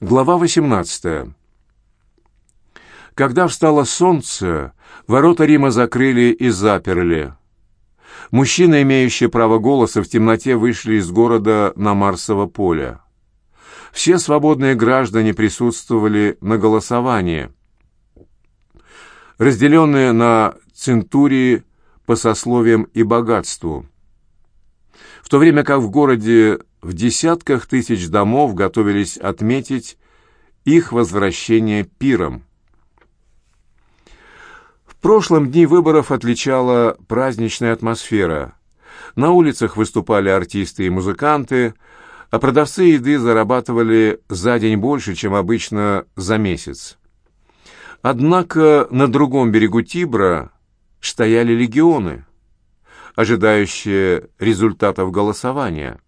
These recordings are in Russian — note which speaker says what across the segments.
Speaker 1: Глава 18. Когда встало солнце, ворота Рима закрыли и заперли. Мужчины, имеющие право голоса, в темноте вышли из города на Марсово поле. Все свободные граждане присутствовали на голосовании, разделенные на центурии по сословиям и богатству. В то время как в городе в десятках тысяч домов готовились отметить их возвращение пиром. В прошлом дни выборов отличала праздничная атмосфера. На улицах выступали артисты и музыканты, а продавцы еды зарабатывали за день больше, чем обычно за месяц. Однако на другом берегу Тибра стояли легионы, ожидающие результатов голосования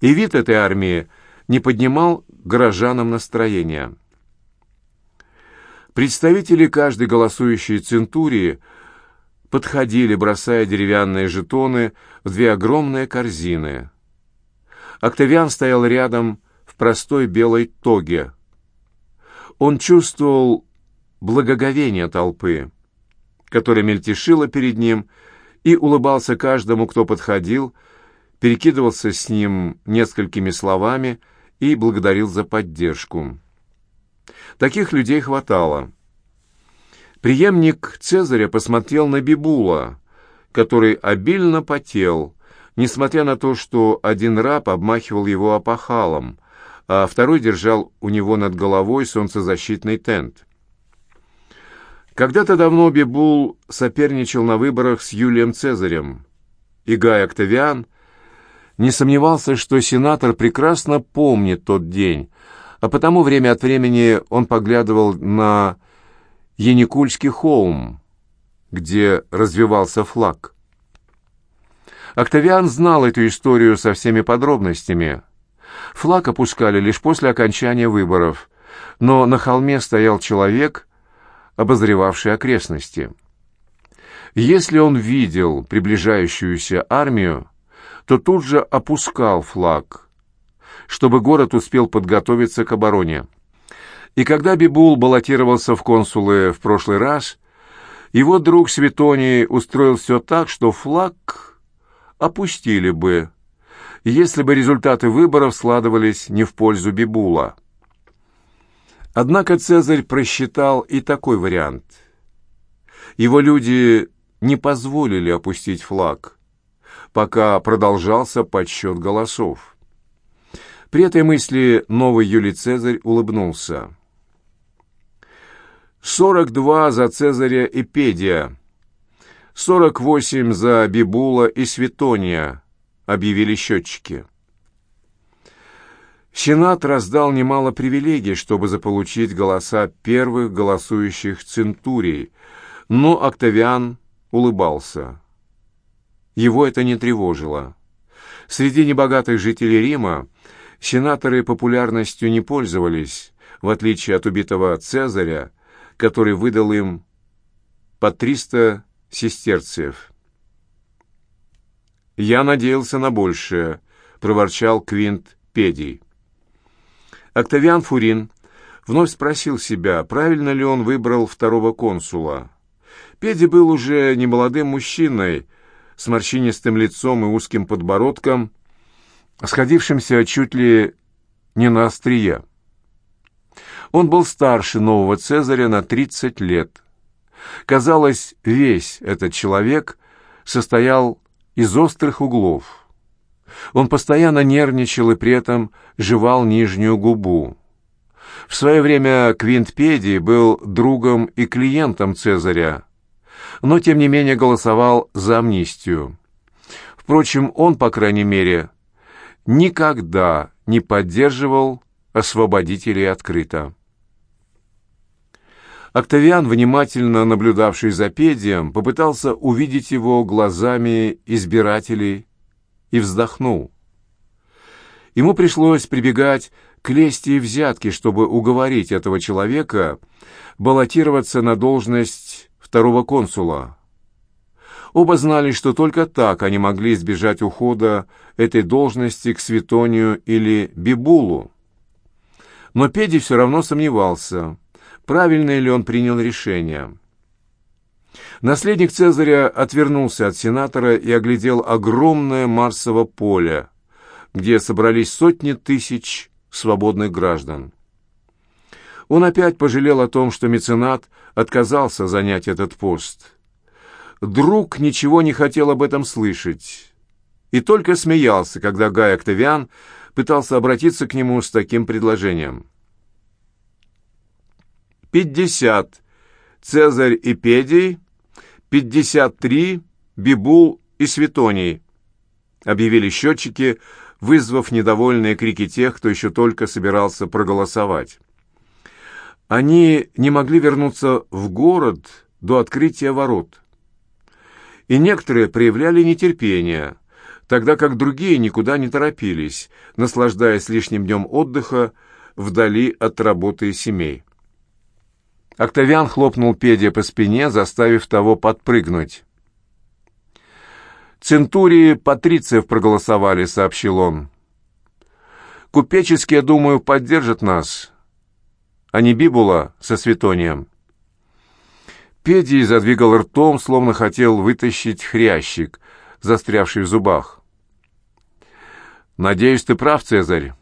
Speaker 1: и вид этой армии не поднимал горожанам настроения. Представители каждой голосующей центурии подходили, бросая деревянные жетоны в две огромные корзины. Октавиан стоял рядом в простой белой тоге. Он чувствовал благоговение толпы, которая мельтешила перед ним, и улыбался каждому, кто подходил, перекидывался с ним несколькими словами и благодарил за поддержку. Таких людей хватало. Приемник Цезаря посмотрел на Бибула, который обильно потел, несмотря на то, что один раб обмахивал его опахалом, а второй держал у него над головой солнцезащитный тент. Когда-то давно Бибул соперничал на выборах с Юлием Цезарем, и Гай Октавиан не сомневался, что сенатор прекрасно помнит тот день, а потому время от времени он поглядывал на Яникульский холм, где развивался флаг. Октавиан знал эту историю со всеми подробностями. Флаг опускали лишь после окончания выборов, но на холме стоял человек, обозревавший окрестности. Если он видел приближающуюся армию, то тут же опускал флаг, чтобы город успел подготовиться к обороне. И когда Бибул баллотировался в консулы в прошлый раз, его друг Светоний устроил все так, что флаг опустили бы, если бы результаты выборов складывались не в пользу Бибула. Однако Цезарь просчитал и такой вариант. Его люди не позволили опустить флаг пока продолжался подсчет голосов. При этой мысли новый Юлий Цезарь улыбнулся. «Сорок два за Цезаря и Педия, сорок восемь за Бибула и Светония», — объявили счетчики. Сенат раздал немало привилегий, чтобы заполучить голоса первых голосующих центурий, но Октавиан улыбался. Его это не тревожило. Среди небогатых жителей Рима сенаторы популярностью не пользовались, в отличие от убитого Цезаря, который выдал им по 300 сестерциев. «Я надеялся на большее», — проворчал Квинт Педий. Октавиан Фурин вновь спросил себя, правильно ли он выбрал второго консула. Педи был уже немолодым мужчиной, с морщинистым лицом и узким подбородком, сходившимся чуть ли не на острие. Он был старше нового Цезаря на 30 лет. Казалось, весь этот человек состоял из острых углов. Он постоянно нервничал и при этом жевал нижнюю губу. В свое время Квинт Педий был другом и клиентом Цезаря, но тем не менее голосовал за амнистию. Впрочем, он, по крайней мере, никогда не поддерживал освободителей открыто. Октавиан, внимательно наблюдавший за Педием, попытался увидеть его глазами избирателей и вздохнул. Ему пришлось прибегать к лести и взятке, чтобы уговорить этого человека баллотироваться на должность второго консула. Оба знали, что только так они могли избежать ухода этой должности к Светонию или Бибулу. Но Педи все равно сомневался, правильное ли он принял решение. Наследник Цезаря отвернулся от сенатора и оглядел огромное Марсово поле, где собрались сотни тысяч свободных граждан. Он опять пожалел о том, что меценат отказался занять этот пост. Друг ничего не хотел об этом слышать и только смеялся, когда Гай Октавиан пытался обратиться к нему с таким предложением. «Пятьдесят Цезарь и Педий, пятьдесят три Бибул и Светоний», объявили счетчики, вызвав недовольные крики тех, кто еще только собирался проголосовать. Они не могли вернуться в город до открытия ворот. И некоторые проявляли нетерпение, тогда как другие никуда не торопились, наслаждаясь лишним днем отдыха вдали от работы и семей. Октавиан хлопнул Педия по спине, заставив того подпрыгнуть. «Центурии патрициев проголосовали», — сообщил он. «Купеческие, думаю, поддержат нас, а не Бибула со Светонием». Педий задвигал ртом, словно хотел вытащить хрящик, застрявший в зубах. «Надеюсь, ты прав, Цезарь.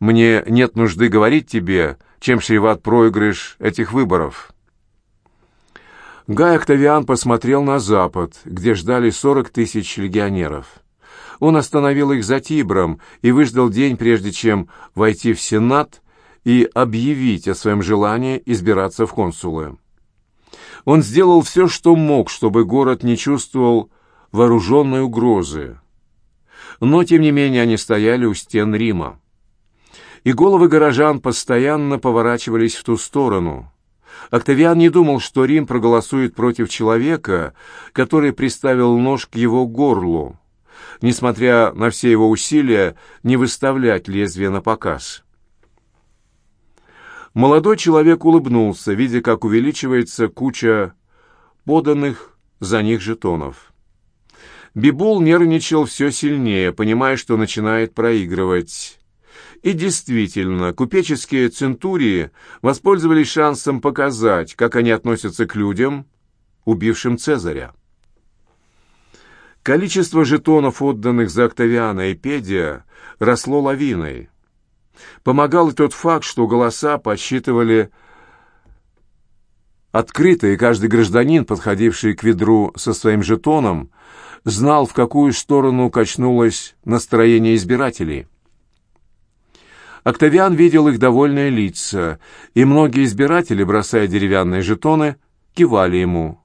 Speaker 1: Мне нет нужды говорить тебе, чем чреват проигрыш этих выборов». Гай Октавиан посмотрел на запад, где ждали сорок тысяч легионеров. Он остановил их за Тибром и выждал день, прежде чем войти в Сенат и объявить о своем желании избираться в консулы. Он сделал все, что мог, чтобы город не чувствовал вооруженной угрозы. Но, тем не менее, они стояли у стен Рима. И головы горожан постоянно поворачивались в ту сторону. Октавиан не думал, что Рим проголосует против человека, который приставил нож к его горлу, несмотря на все его усилия не выставлять лезвие на показ. Молодой человек улыбнулся, видя, как увеличивается куча поданных за них жетонов. Бибул нервничал все сильнее, понимая, что начинает проигрывать. И действительно, купеческие центурии воспользовались шансом показать, как они относятся к людям, убившим Цезаря. Количество жетонов, отданных за Октавиана и Педия, росло лавиной. Помогал и тот факт, что голоса подсчитывали открыто, и каждый гражданин, подходивший к ведру со своим жетоном, знал, в какую сторону качнулось настроение избирателей. Октавиан видел их довольные лица, и многие избиратели, бросая деревянные жетоны, кивали ему.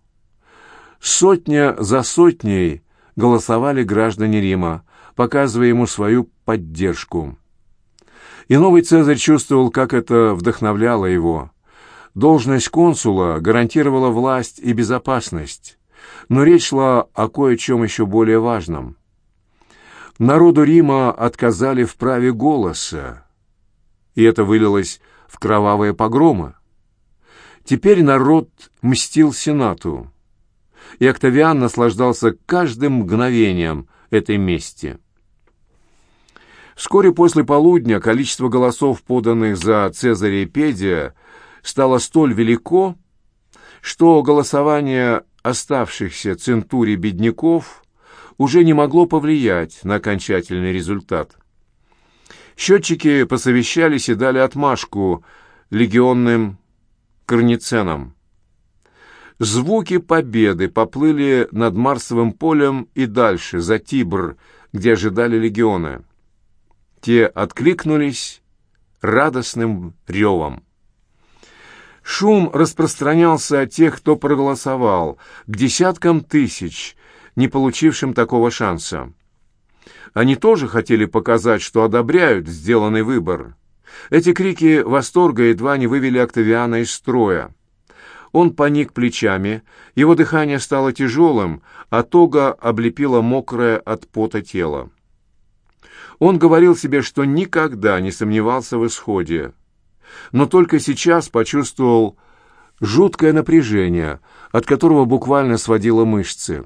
Speaker 1: Сотня за сотней голосовали граждане Рима, показывая ему свою поддержку. И новый Цезарь чувствовал, как это вдохновляло его. Должность консула гарантировала власть и безопасность. Но речь шла о кое-чем еще более важном. Народу Рима отказали в праве голоса, и это вылилось в кровавые погромы. Теперь народ мстил Сенату, и Октавиан наслаждался каждым мгновением этой мести. Вскоре после полудня количество голосов, поданных за Цезаря и Педия, стало столь велико, что голосование оставшихся центурий бедняков уже не могло повлиять на окончательный результат. Счетчики посовещались и дали отмашку легионным корниценам. Звуки победы поплыли над Марсовым полем и дальше, за Тибр, где ожидали легионы. Те откликнулись радостным ревом. Шум распространялся от тех, кто проголосовал, к десяткам тысяч, не получившим такого шанса. Они тоже хотели показать, что одобряют сделанный выбор. Эти крики восторга едва не вывели Октавиана из строя. Он поник плечами, его дыхание стало тяжелым, а тога облепила мокрое от пота тело. Он говорил себе, что никогда не сомневался в исходе но только сейчас почувствовал жуткое напряжение, от которого буквально сводило мышцы.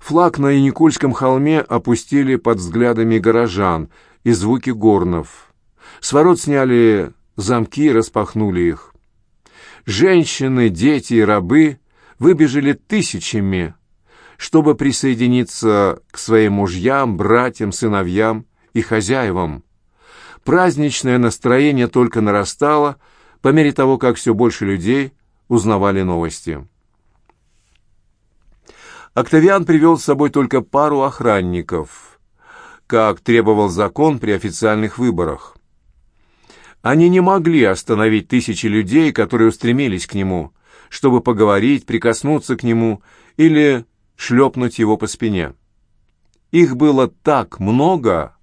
Speaker 1: Флаг на Яникульском холме опустили под взглядами горожан и звуки горнов. С ворот сняли замки и распахнули их. Женщины, дети и рабы выбежали тысячами, чтобы присоединиться к своим мужьям, братьям, сыновьям и хозяевам. Праздничное настроение только нарастало по мере того, как все больше людей узнавали новости. Октавиан привел с собой только пару охранников, как требовал закон при официальных выборах. Они не могли остановить тысячи людей, которые устремились к нему, чтобы поговорить, прикоснуться к нему или шлепнуть его по спине. Их было так много,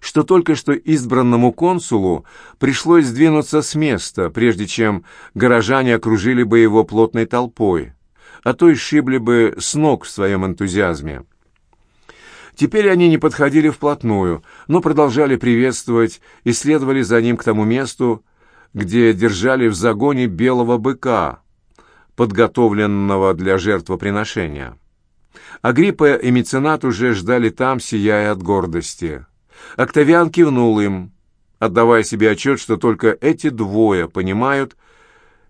Speaker 1: что только что избранному консулу пришлось сдвинуться с места, прежде чем горожане окружили бы его плотной толпой, а то и сшибли бы с ног в своем энтузиазме. Теперь они не подходили вплотную, но продолжали приветствовать и следовали за ним к тому месту, где держали в загоне белого быка, подготовленного для жертвоприношения. Агриппа и меценат уже ждали там, сияя от гордости. Октавиан кивнул им, отдавая себе отчет, что только эти двое понимают,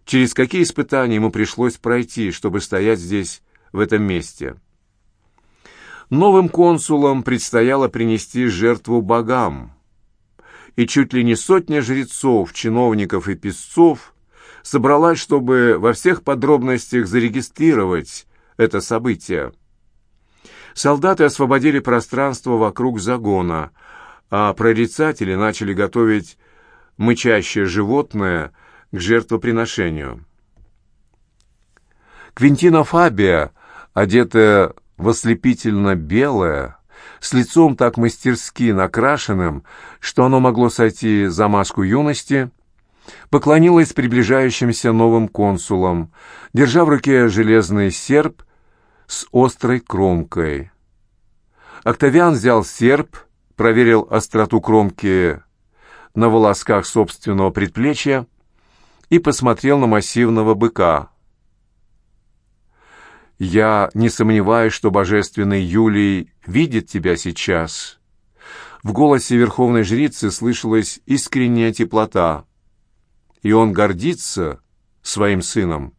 Speaker 1: через какие испытания ему пришлось пройти, чтобы стоять здесь, в этом месте. Новым консулам предстояло принести жертву богам, и чуть ли не сотня жрецов, чиновников и писцов собралась, чтобы во всех подробностях зарегистрировать это событие. Солдаты освободили пространство вокруг загона, а прорицатели начали готовить мычащее животное к жертвоприношению. Квинтина Фабия, одетая в ослепительно белое, с лицом так мастерски накрашенным, что оно могло сойти за маску юности, поклонилась приближающимся новым консулам, держа в руке железный серп с острой кромкой. Октавиан взял серп, проверил остроту кромки на волосках собственного предплечья и посмотрел на массивного быка. «Я не сомневаюсь, что божественный Юлий видит тебя сейчас». В голосе верховной жрицы слышалась искренняя теплота, и он гордится своим сыном.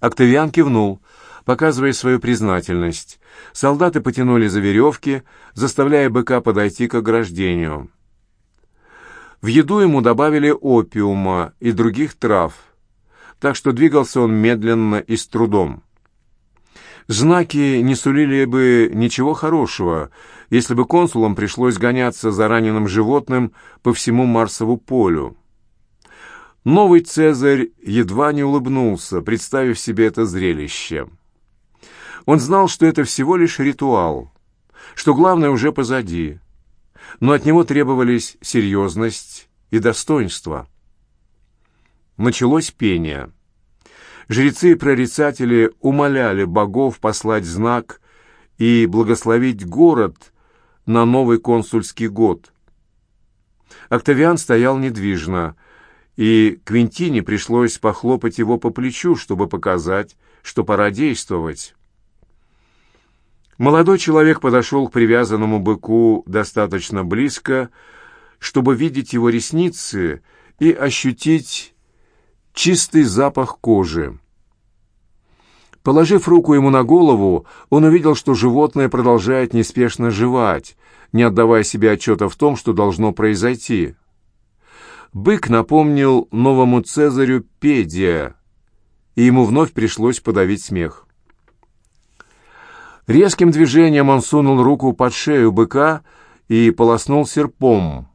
Speaker 1: Октавиан кивнул — показывая свою признательность. Солдаты потянули за веревки, заставляя быка подойти к ограждению. В еду ему добавили опиума и других трав, так что двигался он медленно и с трудом. Знаки не сулили бы ничего хорошего, если бы консулам пришлось гоняться за раненым животным по всему Марсову полю. Новый Цезарь едва не улыбнулся, представив себе это зрелище. Он знал, что это всего лишь ритуал, что главное уже позади, но от него требовались серьезность и достоинство. Началось пение. Жрецы и прорицатели умоляли богов послать знак и благословить город на новый консульский год. Октавиан стоял недвижно, и Квинтине пришлось похлопать его по плечу, чтобы показать, что пора действовать. Молодой человек подошел к привязанному быку достаточно близко, чтобы видеть его ресницы и ощутить чистый запах кожи. Положив руку ему на голову, он увидел, что животное продолжает неспешно жевать, не отдавая себе отчета в том, что должно произойти. Бык напомнил новому Цезарю Педия, и ему вновь пришлось подавить смех. Резким движением он сунул руку под шею быка и полоснул серпом.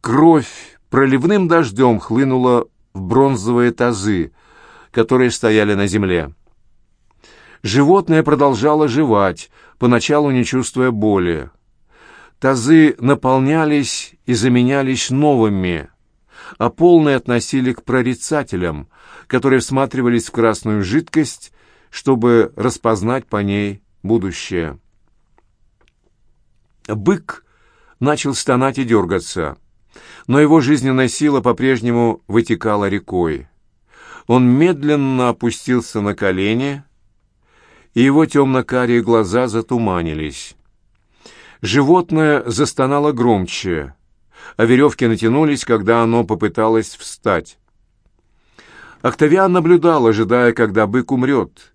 Speaker 1: Кровь проливным дождем хлынула в бронзовые тазы, которые стояли на земле. Животное продолжало жевать, поначалу не чувствуя боли. Тазы наполнялись и заменялись новыми, а полные относили к прорицателям, которые всматривались в красную жидкость, чтобы распознать по ней будущее. Бык начал стонать и дергаться, но его жизненная сила по-прежнему вытекала рекой. Он медленно опустился на колени, и его темно-карие глаза затуманились. Животное застонало громче. а веревки натянулись, когда оно попыталось встать. Октавиан наблюдал, ожидая, когда бык умрет,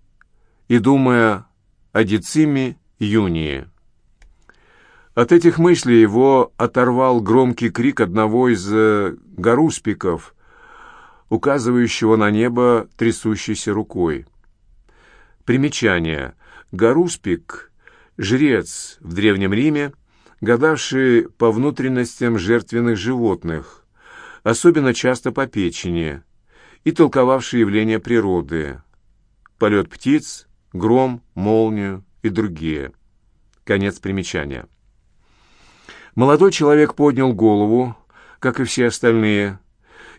Speaker 1: и думая о Дециме Юнии. От этих мыслей его оторвал громкий крик одного из э, гаруспиков, указывающего на небо трясущейся рукой. Примечание. Гаруспик — жрец в Древнем Риме, гадавший по внутренностям жертвенных животных, особенно часто по печени, и толковавший явления природы, полет птиц, гром, молнию и другие. Конец примечания. Молодой человек поднял голову, как и все остальные,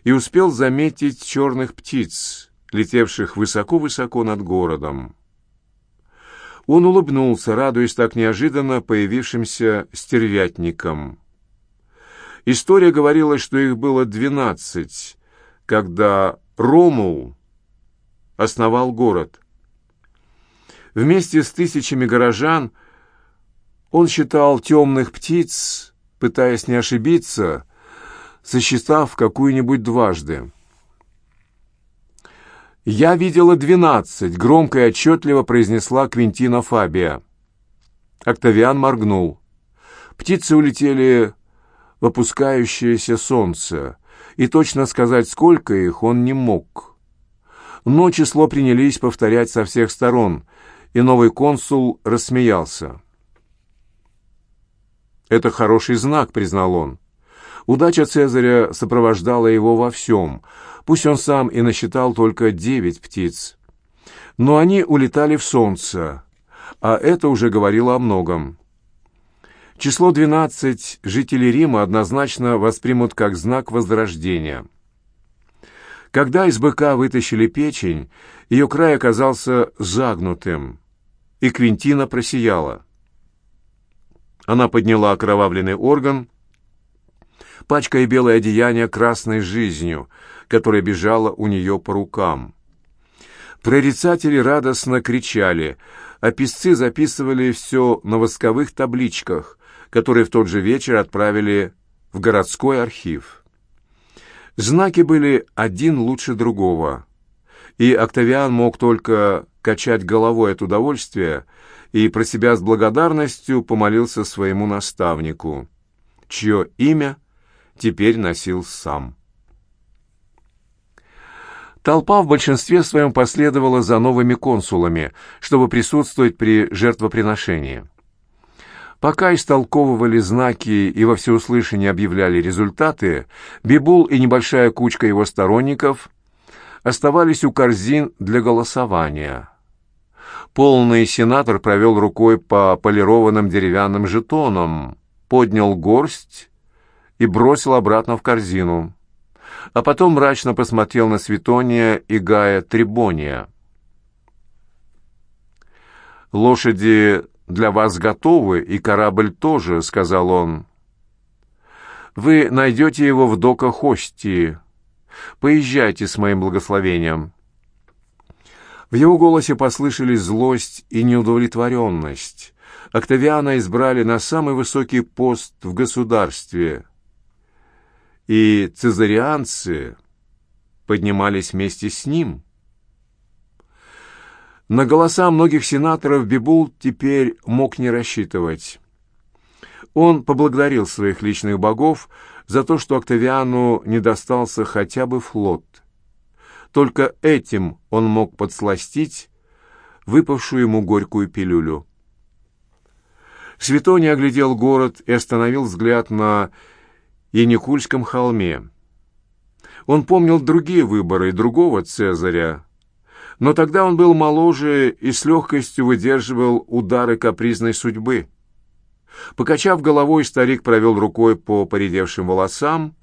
Speaker 1: и успел заметить черных птиц, летевших высоко-высоко над городом. Он улыбнулся, радуясь так неожиданно появившимся стервятникам. История говорила, что их было двенадцать, когда Ромул основал город. Вместе с тысячами горожан он считал темных птиц, пытаясь не ошибиться, сосчитав какую-нибудь дважды. «Я видела двенадцать», — громко и отчетливо произнесла Квинтина Фабия. Октавиан моргнул. Птицы улетели в опускающееся солнце, и точно сказать, сколько их, он не мог. Но число принялись повторять со всех сторон, и новый консул рассмеялся. «Это хороший знак», — признал он. Удача Цезаря сопровождала его во всем, пусть он сам и насчитал только девять птиц. Но они улетали в солнце, а это уже говорило о многом. Число двенадцать жители Рима однозначно воспримут как знак возрождения. Когда из быка вытащили печень, ее край оказался загнутым, и Квинтина просияла. Она подняла окровавленный орган, пачкая белое одеяние красной жизнью, которая бежала у нее по рукам. Прорицатели радостно кричали, а писцы записывали все на восковых табличках, которые в тот же вечер отправили в городской архив. Знаки были один лучше другого, и Октавиан мог только качать головой от удовольствия и про себя с благодарностью помолился своему наставнику, чье имя теперь носил сам. Толпа в большинстве своем последовала за новыми консулами, чтобы присутствовать при жертвоприношении. Пока истолковывали знаки и во всеуслышание объявляли результаты, Бибул и небольшая кучка его сторонников оставались у корзин для голосования. Полный сенатор провел рукой по полированным деревянным жетонам, поднял горсть и бросил обратно в корзину. А потом мрачно посмотрел на Светония и Гая Трибония. «Лошади для вас готовы, и корабль тоже», — сказал он. «Вы найдете его в доках Остии. Поезжайте с моим благословением». В его голосе послышались злость и неудовлетворенность. Октавиана избрали на самый высокий пост в государстве, и цезарианцы поднимались вместе с ним. На голоса многих сенаторов Бибул теперь мог не рассчитывать. Он поблагодарил своих личных богов за то, что Октавиану не достался хотя бы флот. Только этим он мог подсластить выпавшую ему горькую пилюлю. Светоний оглядел город и остановил взгляд на Яникульском холме. Он помнил другие выборы другого Цезаря, но тогда он был моложе и с легкостью выдерживал удары капризной судьбы. Покачав головой, старик провел рукой по поредевшим волосам,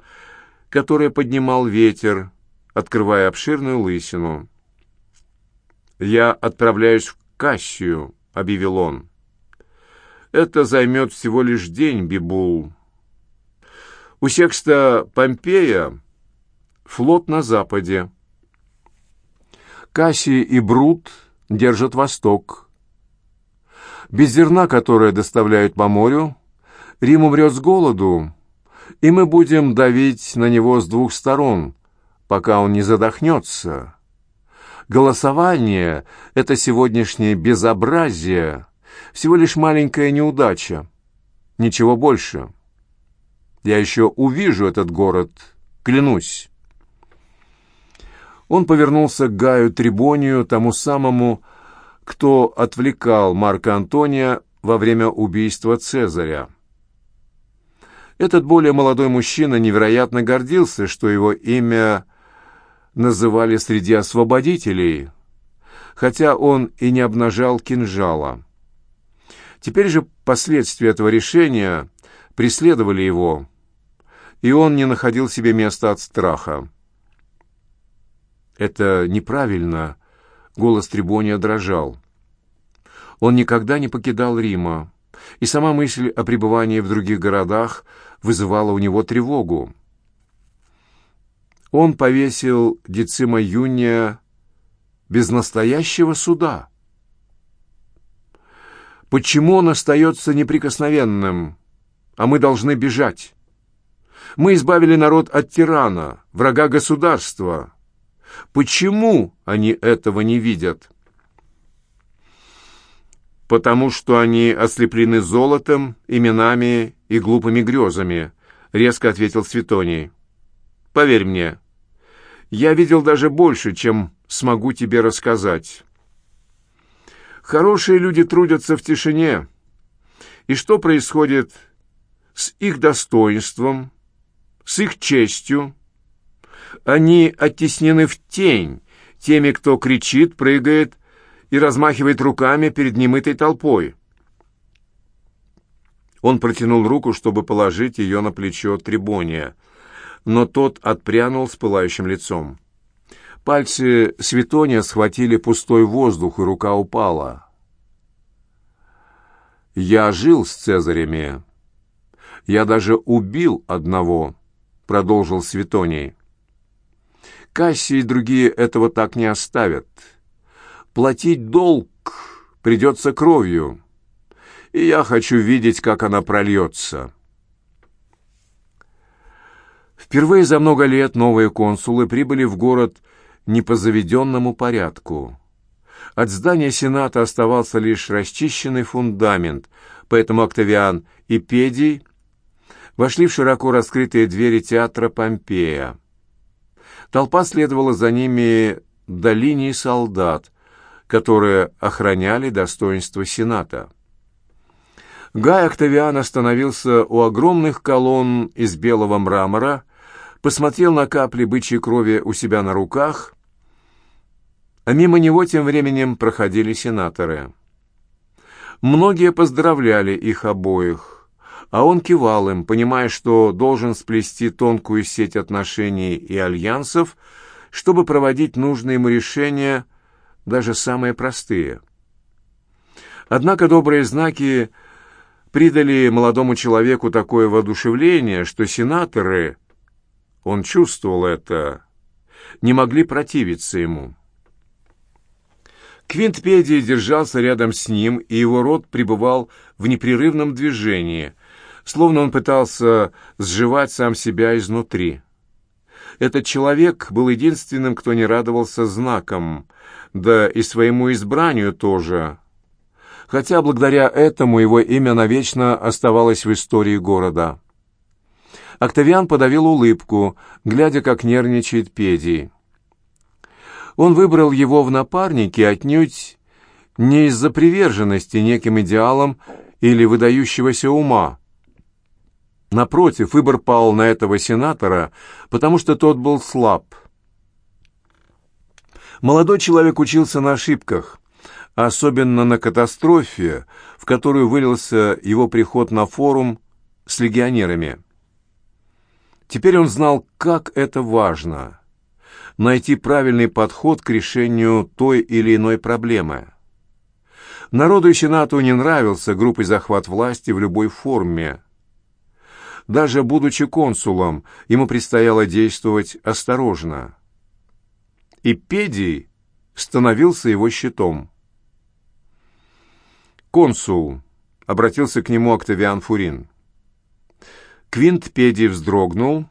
Speaker 1: которые поднимал ветер, открывая обширную лысину. «Я отправляюсь в Кассию», — объявил он. «Это займет всего лишь день, Бибул. У Секста Помпея флот на западе. Кассий и Брут держат восток. Без зерна, которое доставляют по морю, Рим умрет с голоду, и мы будем давить на него с двух сторон, пока он не задохнется. Голосование — это сегодняшнее безобразие, всего лишь маленькая неудача, ничего больше. Я еще увижу этот город, клянусь. Он повернулся к Гаю Трибонию, тому самому, кто отвлекал Марка Антония во время убийства Цезаря. Этот более молодой мужчина невероятно гордился, что его имя называли среди освободителей, хотя он и не обнажал кинжала. Теперь же последствия этого решения преследовали его, и он не находил себе места от страха. «Это неправильно», — голос Трибония дрожал. Он никогда не покидал Рима, и сама мысль о пребывании в других городах вызывала у него тревогу. Он повесил Децима Юния без настоящего суда. Почему он остается неприкосновенным, а мы должны бежать? Мы избавили народ от тирана, врага государства. Почему они этого не видят? Потому что они ослеплены золотом, именами и глупыми грезами, резко ответил Светоний. Поверь мне, я видел даже больше, чем смогу тебе рассказать. Хорошие люди трудятся в тишине. И что происходит с их достоинством, с их честью, они оттеснены в тень теми, кто кричит, прыгает и размахивает руками перед немытой толпой. Он протянул руку, чтобы положить ее на плечо Трибония, но тот отпрянул с пылающим лицом. Пальцы Светония схватили пустой воздух, и рука упала. «Я жил с Цезарями. Я даже убил одного», — продолжил Светоний. Касси и другие этого так не оставят. Платить долг придется кровью, и я хочу видеть, как она прольется. Впервые за много лет новые консулы прибыли в город не по заведенному порядку. От здания Сената оставался лишь расчищенный фундамент, поэтому Октавиан и Педий вошли в широко раскрытые двери театра Помпея. Толпа следовала за ними до линии солдат, которые охраняли достоинство Сената. Гай Октавиан остановился у огромных колонн из белого мрамора, посмотрел на капли бычьей крови у себя на руках, а мимо него тем временем проходили сенаторы. Многие поздравляли их обоих а он кивал им, понимая, что должен сплести тонкую сеть отношений и альянсов, чтобы проводить нужные ему решения, даже самые простые. Однако добрые знаки придали молодому человеку такое воодушевление, что сенаторы, он чувствовал это, не могли противиться ему. Квинт Педий держался рядом с ним, и его рот пребывал в непрерывном движении, словно он пытался сживать сам себя изнутри. Этот человек был единственным, кто не радовался знакам, да и своему избранию тоже, хотя благодаря этому его имя навечно оставалось в истории города. Октавиан подавил улыбку, глядя, как нервничает Педий. Он выбрал его в напарнике отнюдь не из-за приверженности неким идеалам или выдающегося ума, Напротив, выбор пал на этого сенатора, потому что тот был слаб. Молодой человек учился на ошибках, особенно на катастрофе, в которую вылился его приход на форум с легионерами. Теперь он знал, как это важно — найти правильный подход к решению той или иной проблемы. Народу и Сенату не нравился группой захват власти в любой форме — даже будучи консулом, ему предстояло действовать осторожно. И Педий становился его щитом. «Консул», — обратился к нему Октавиан Фурин, Квинт Педи вздрогнул,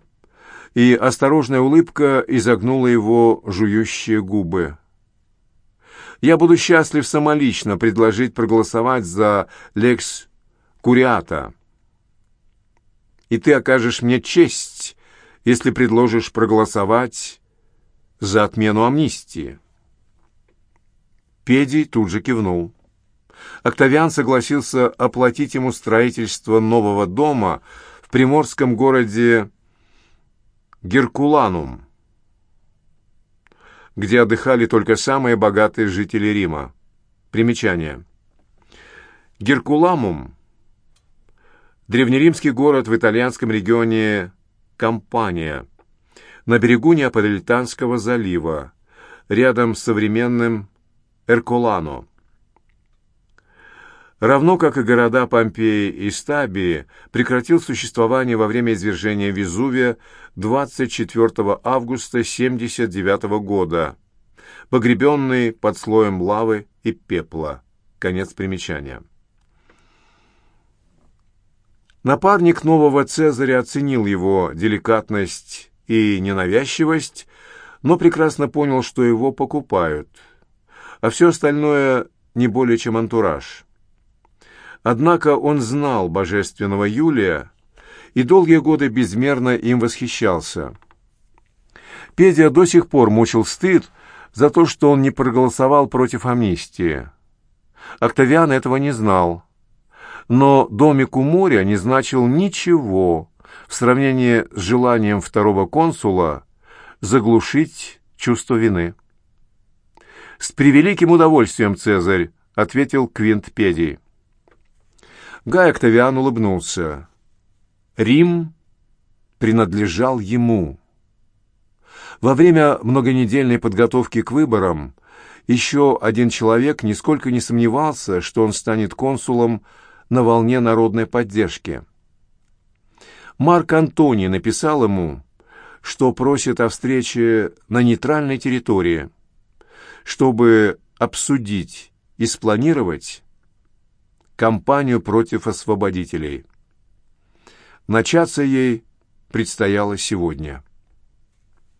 Speaker 1: и осторожная улыбка изогнула его жующие губы. «Я буду счастлив самолично предложить проголосовать за Лекс Куриата. И ты окажешь мне честь, если предложишь проголосовать за отмену амнистии». Педий тут же кивнул. Октавиан согласился оплатить ему строительство нового дома в приморском городе Геркуланум, где отдыхали только самые богатые жители Рима. Примечание. Геркуламум – древнеримский город в итальянском регионе Кампания, на берегу Неаполитанского залива, рядом с современным Эркулано. Равно как и города Помпеи и Стабии, прекратил существование во время извержения Везувия 24 августа 79 года, погребенный под слоем лавы и пепла. Конец примечания. Напарник нового Цезаря оценил его деликатность и ненавязчивость, но прекрасно понял, что его покупают – а все остальное не более чем антураж. Однако он знал божественного Юлия и долгие годы безмерно им восхищался. Педия до сих пор мучил стыд за то, что он не проголосовал против амнистии. Октавиан этого не знал. Но домик у моря не значил ничего в сравнении с желанием второго консула заглушить чувство вины. «С превеликим удовольствием, Цезарь», — ответил Квинт Педий. Гай Октавиан улыбнулся. Рим принадлежал ему. Во время многонедельной подготовки к выборам еще один человек нисколько не сомневался, что он станет консулом на волне народной поддержки. Марк Антоний написал ему, что просит о встрече на нейтральной территории – чтобы обсудить и спланировать кампанию против освободителей. Начаться ей предстояло сегодня.